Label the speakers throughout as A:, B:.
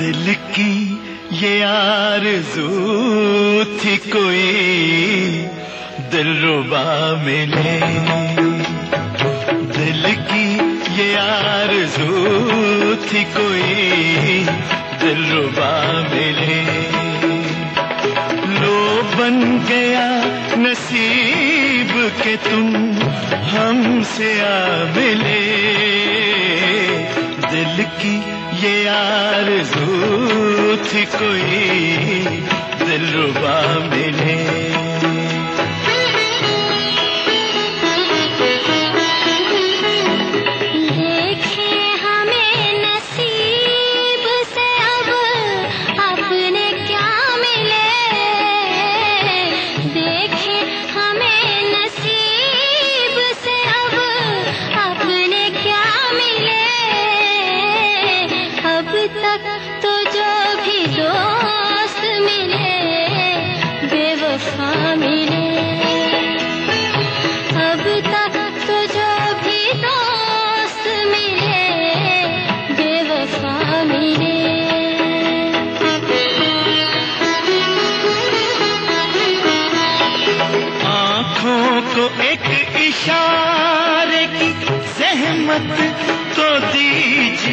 A: دل کی یہ آرزو تھی کوئی دل ربا ملے دل کی یہ آرزو تھی کوئی دل ربا ملے لو بن گیا نصیب کے تم ہم سے آ ملے۔ دل کی یہ آرزو تھی کوئی دل ربا ملے اشارے کی زحمت تو دیجیے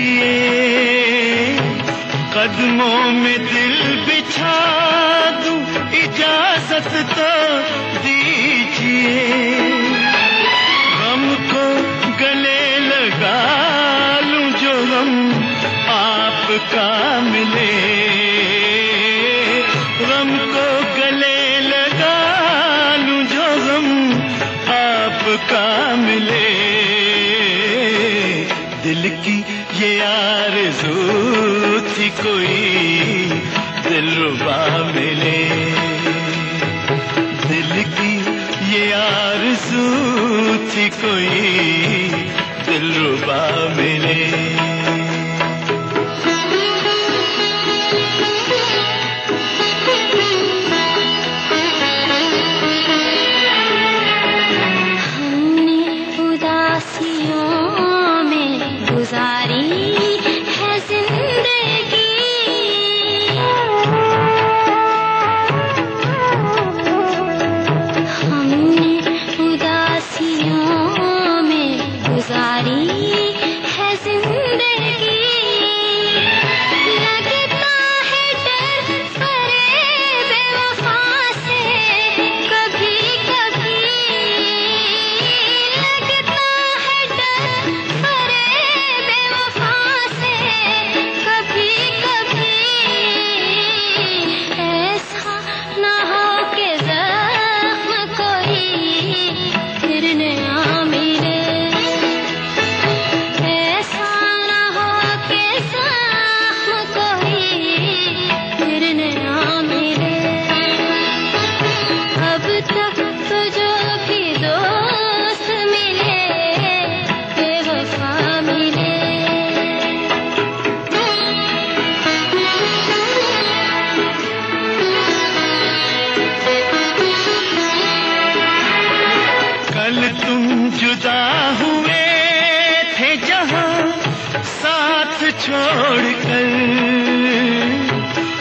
A: قدموں میں دل بچھا دوں، اجازت تو دیجیے۔ غم کو گلے لگا لوں جو غم آپ کا ملے۔ غم کو گلے لگا لوں جو غم آپ کا ملے۔ یہ آرزو تھی کوئی دل ربا ملے۔ دل کی یہ آرزو تھی کوئی دل ربا ملے۔ کل تم جدا ہوئے تھے جہاں ساتھ چھوڑ کر۔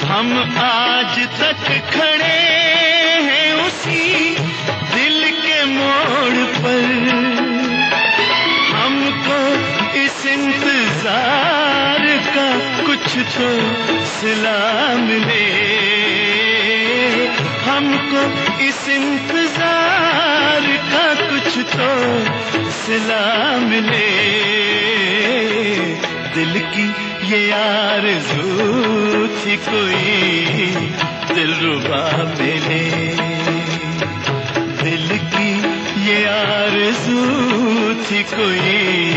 A: ہم آج تک کھڑے ہیں اسی دل کے موڑ پر۔ ہم کو اس انتظار کا کچھ تو سلا ملے ہم کو اس انتظار کو سلا ملے۔ دل کی یہ آرزو تھی کوئی دل ربا ملے۔ دل کی یہ آرزو تھی کوئی